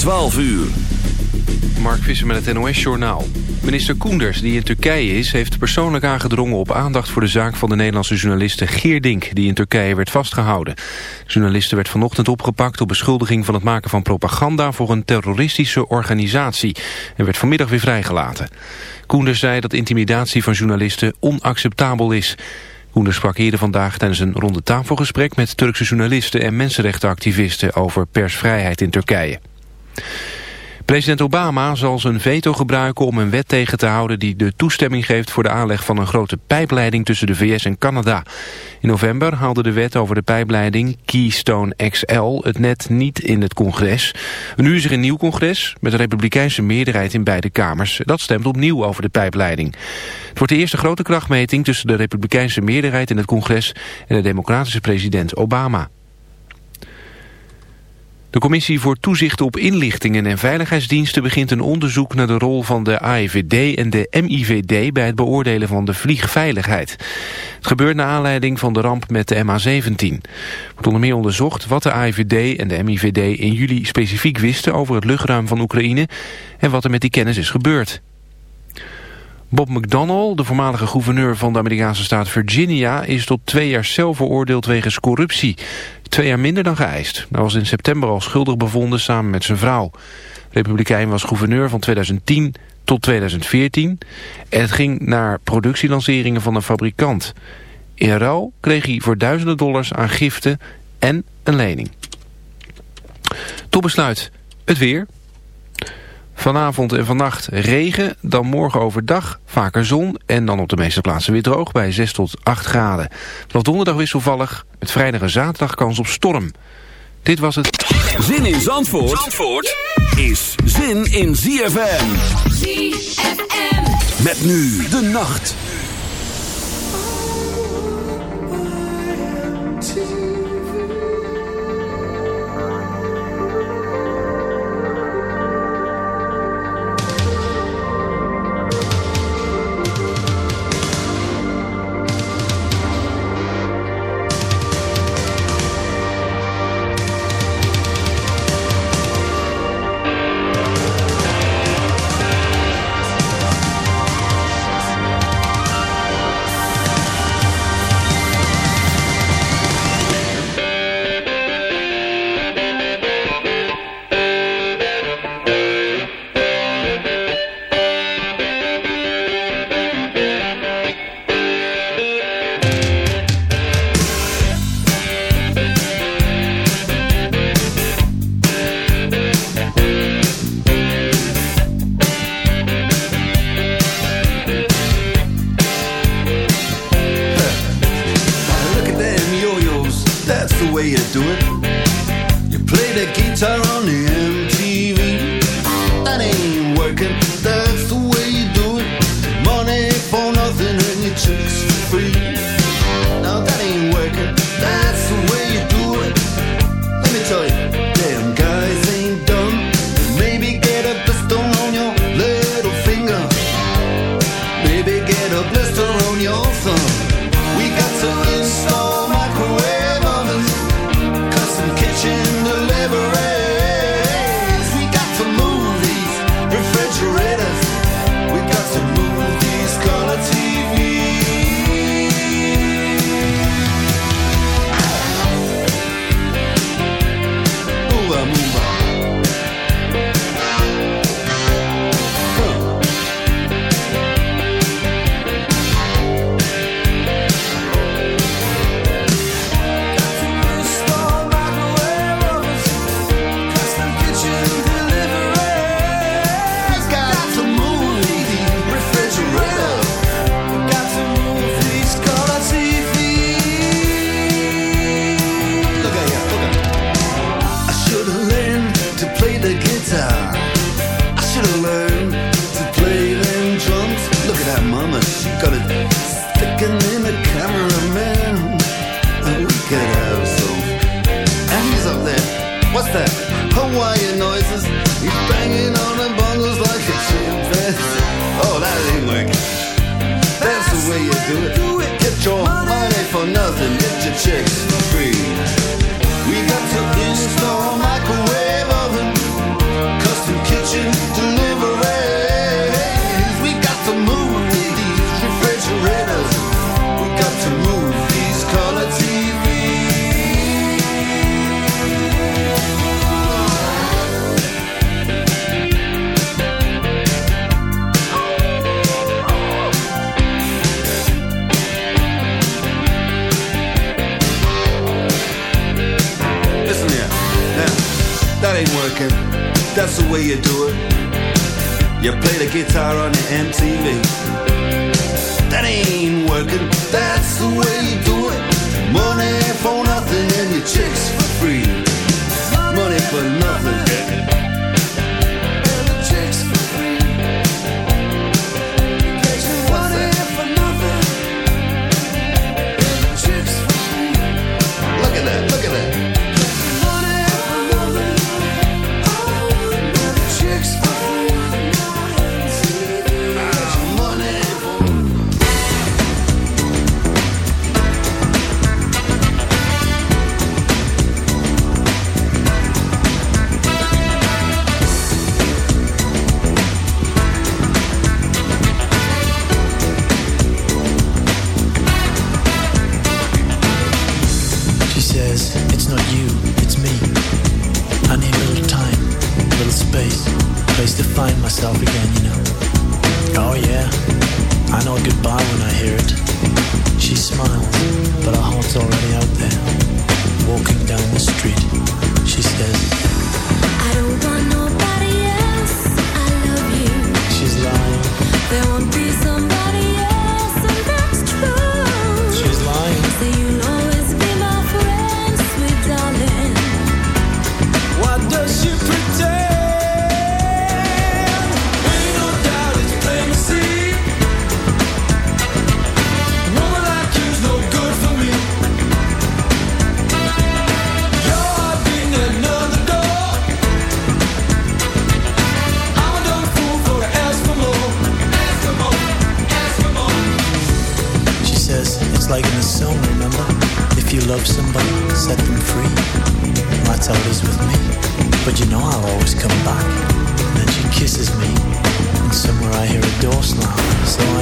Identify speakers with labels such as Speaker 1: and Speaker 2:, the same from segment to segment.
Speaker 1: 12 uur.
Speaker 2: Mark Visser met het NOS-journaal. Minister Koenders, die in Turkije is, heeft persoonlijk aangedrongen op aandacht voor de zaak van de Nederlandse journaliste Geerdink, die in Turkije werd vastgehouden. De journaliste werd vanochtend opgepakt op beschuldiging van het maken van propaganda voor een terroristische organisatie en werd vanmiddag weer vrijgelaten. Koenders zei dat intimidatie van journalisten onacceptabel is. Koenders sprak eerder vandaag tijdens een ronde tafelgesprek met Turkse journalisten en mensenrechtenactivisten over persvrijheid in Turkije. President Obama zal zijn veto gebruiken om een wet tegen te houden die de toestemming geeft voor de aanleg van een grote pijpleiding tussen de VS en Canada. In november haalde de wet over de pijpleiding Keystone XL het net niet in het congres. Nu is er een nieuw congres met een republikeinse meerderheid in beide kamers. Dat stemt opnieuw over de pijpleiding. Het wordt de eerste grote krachtmeting tussen de republikeinse meerderheid in het congres en de democratische president Obama. De Commissie voor Toezicht op Inlichtingen en Veiligheidsdiensten begint een onderzoek naar de rol van de AIVD en de MIVD bij het beoordelen van de vliegveiligheid. Het gebeurt naar aanleiding van de ramp met de MH17. Er wordt onder meer onderzocht wat de AIVD en de MIVD in juli specifiek wisten over het luchtruim van Oekraïne en wat er met die kennis is gebeurd. Bob McDonnell, de voormalige gouverneur van de Amerikaanse staat Virginia... is tot twee jaar cel veroordeeld wegens corruptie. Twee jaar minder dan geëist. Hij was in september al schuldig bevonden samen met zijn vrouw. Republikein was gouverneur van 2010 tot 2014. En het ging naar productielanceringen van een fabrikant. In ruil kreeg hij voor duizenden dollars aan giften en een lening. Tot besluit het weer... Vanavond en vannacht regen, dan morgen overdag vaker zon... en dan op de meeste plaatsen weer droog bij 6 tot 8 graden. Vanaf donderdag wisselvallig, met vrijdag en zaterdag kans op storm. Dit was het...
Speaker 1: Zin in Zandvoort, Zandvoort is zin in ZFM. ZFM. Met nu de nacht.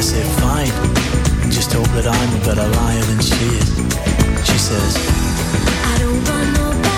Speaker 3: said, fine. Just hope that
Speaker 4: I'm a better liar than she is. She says, I don't want nobody.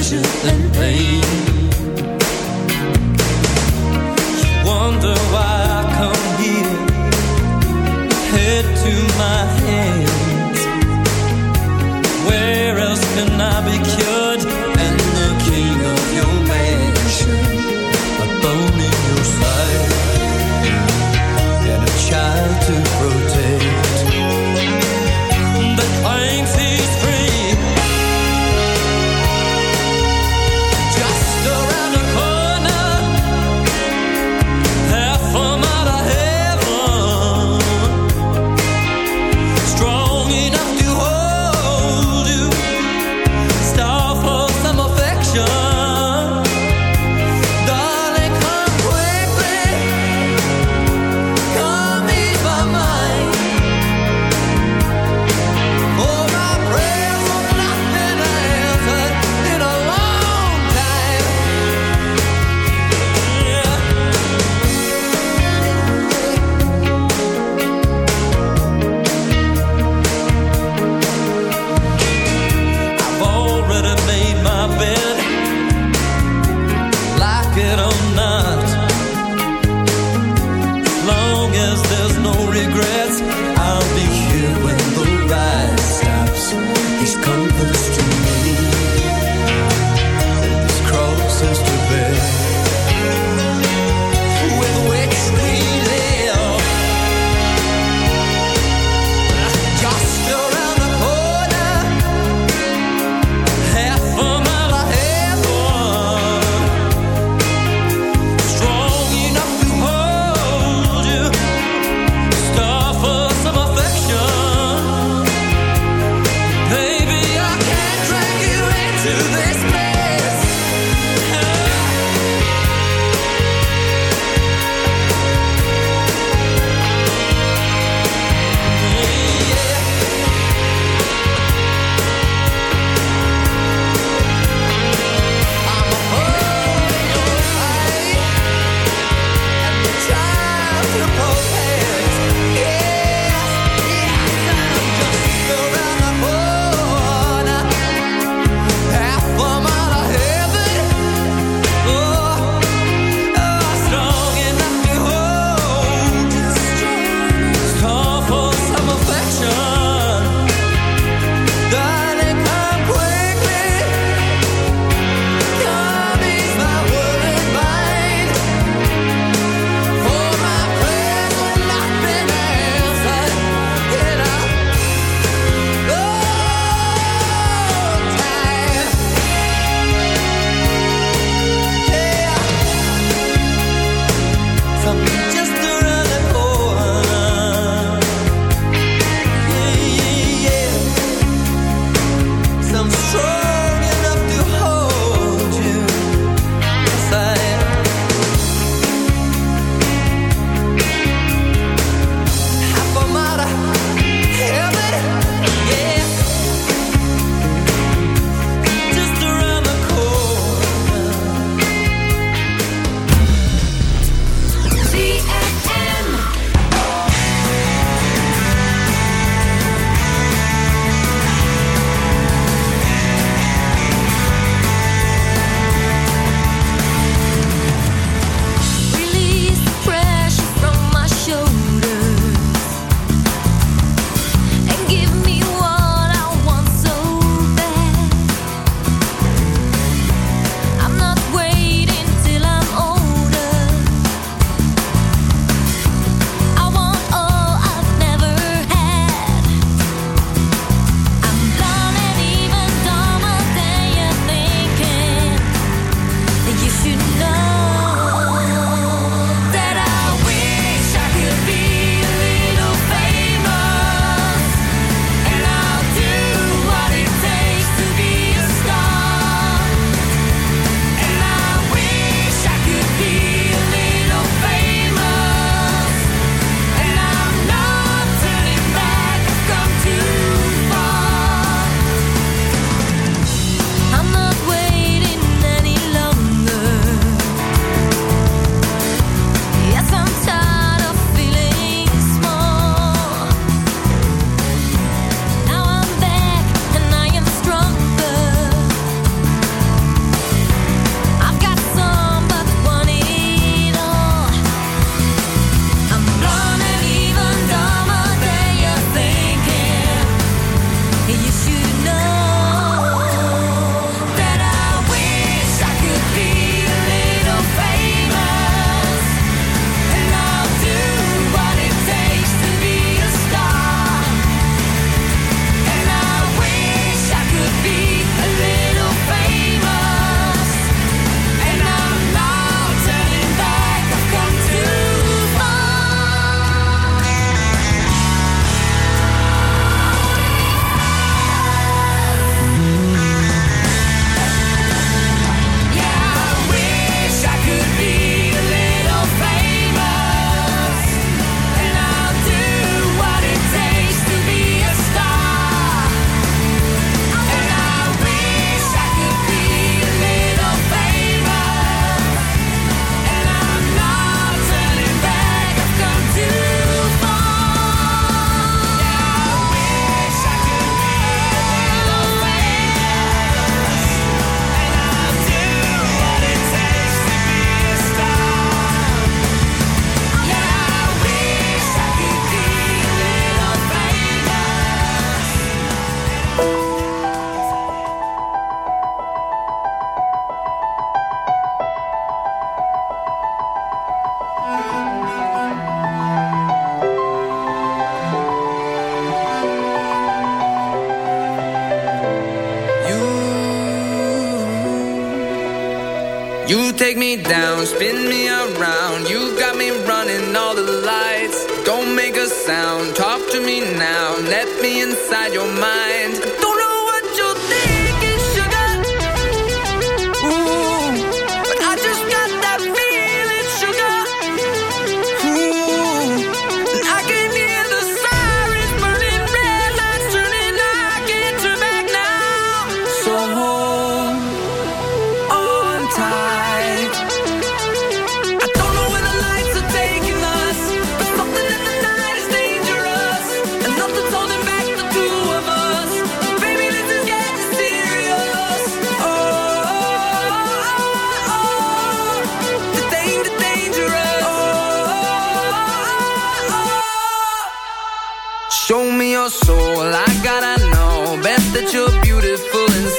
Speaker 5: pain. Wonder why I come here, head to my hands. Where else can I be cured?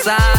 Speaker 5: pasar.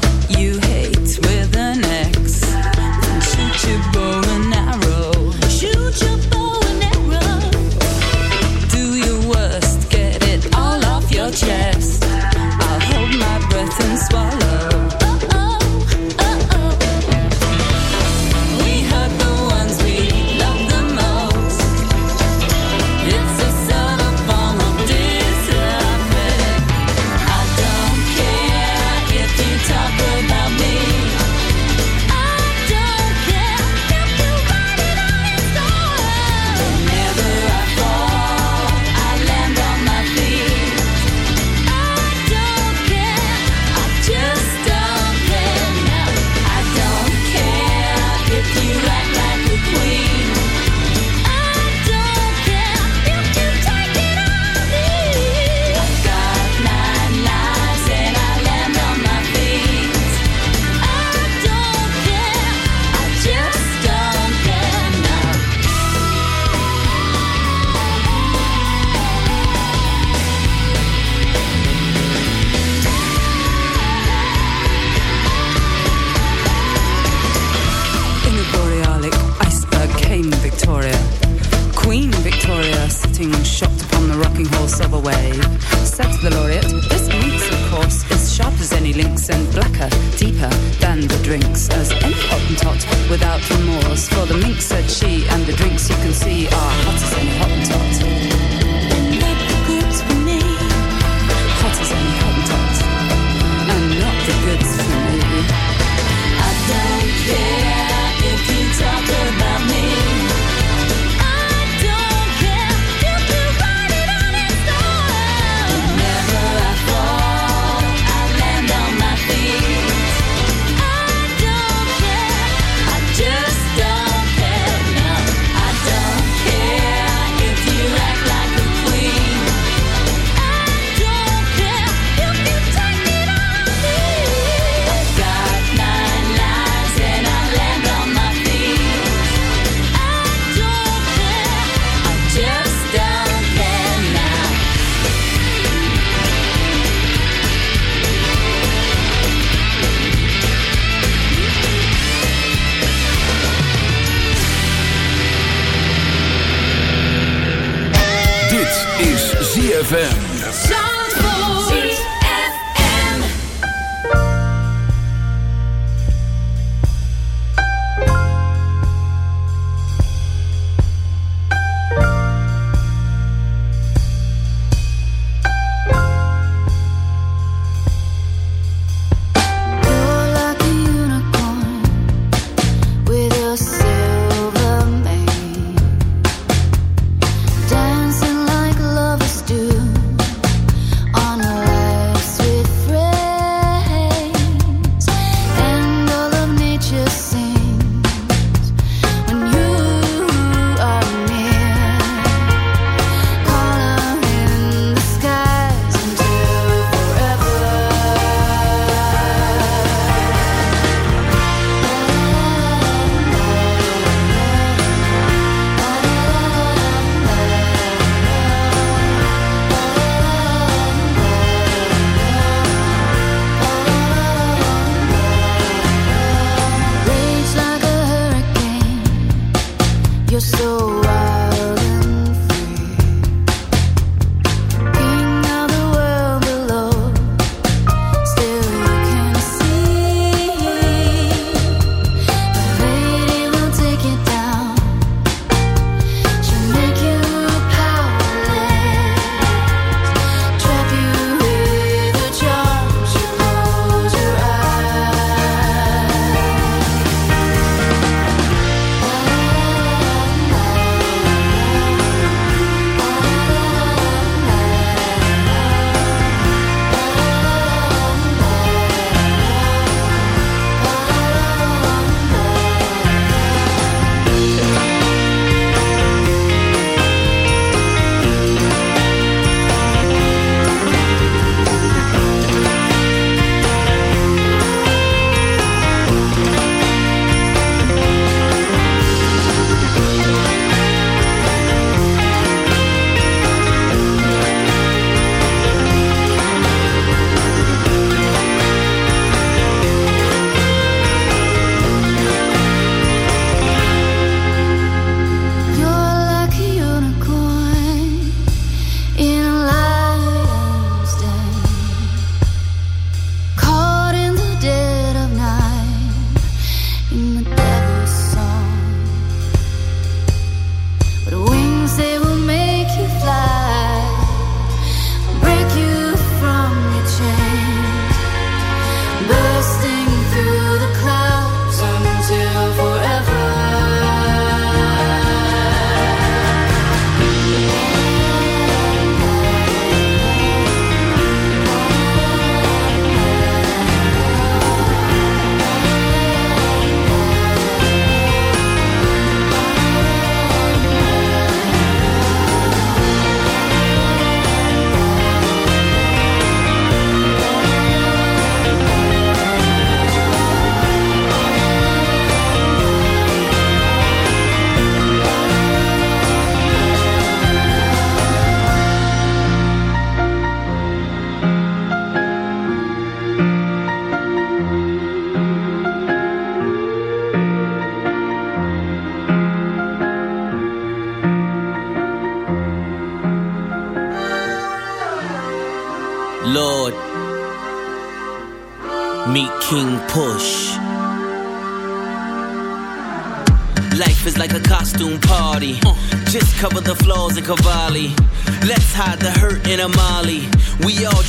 Speaker 3: Spot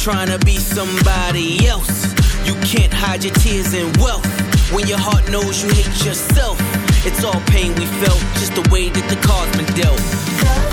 Speaker 6: trying to be somebody else. You can't hide your tears in wealth. When your heart knows you hate yourself. It's all pain we felt, just the way that the cards been dealt.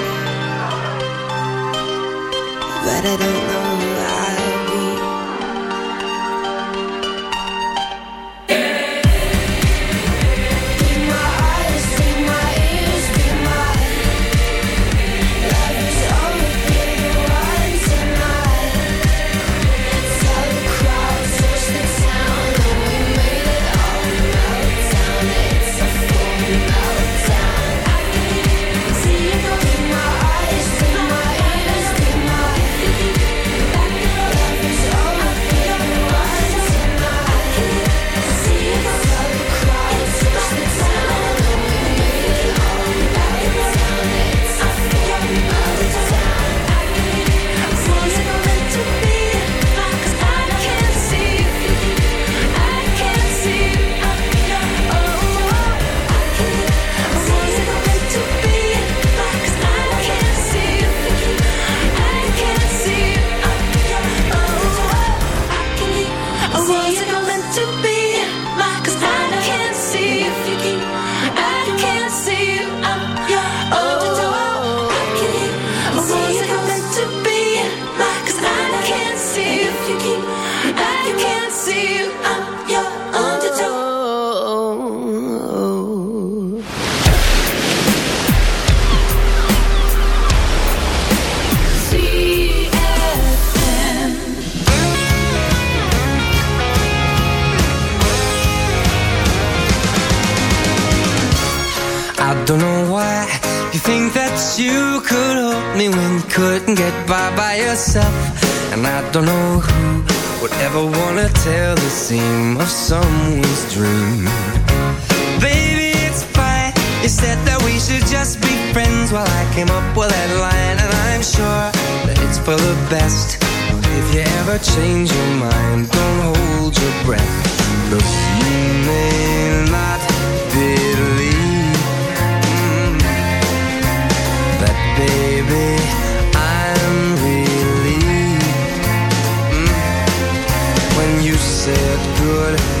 Speaker 7: But I don't know
Speaker 5: said goodbye.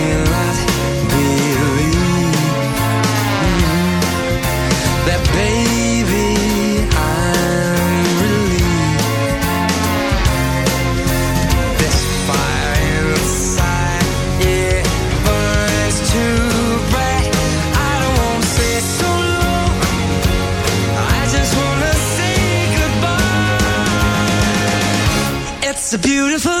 Speaker 5: It's a beautiful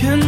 Speaker 8: can